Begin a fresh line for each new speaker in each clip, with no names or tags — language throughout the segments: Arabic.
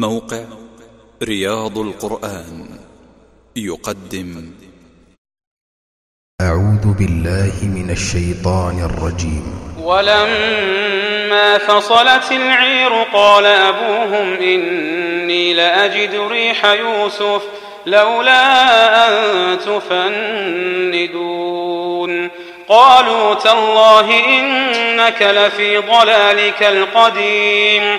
موقع رياض القرآن يقدم.
أعوذ بالله من الشيطان الرجيم.
ولما فصلت العير قال أبوهم إني لأجد ريح يوسف لولا أن تفندون. قالوا تالله إنك لفي ضلالك القديم.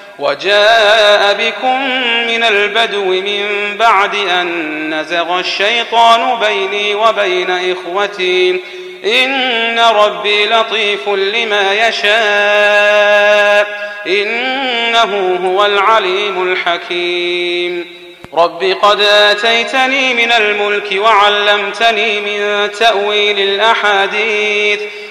وجاء بكم من البدو من بعد أن نزغ الشيطان بيني وبين إخوتي. إن ربي لطيف لما يشاء. إنه هو العليم الحكيم. رب قد آتيتني من الملك وعلمتني من تأويل الأحاديث.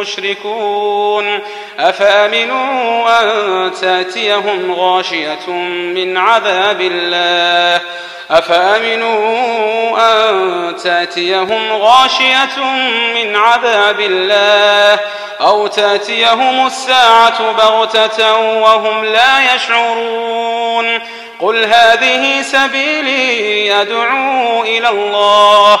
مشركون أفأمنوا أن تأتيهم غاشية من عذاب الله؟ أفأمنوا أن تأتيهم غاشية من عذاب الله؟ أو تأتيهم الساعة بغتة وهم لا يشعرون؟ قل هذه سبيلي أدعو إلى الله.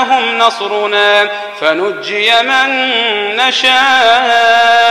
جاءهم نصرنا فنجي من نشاء.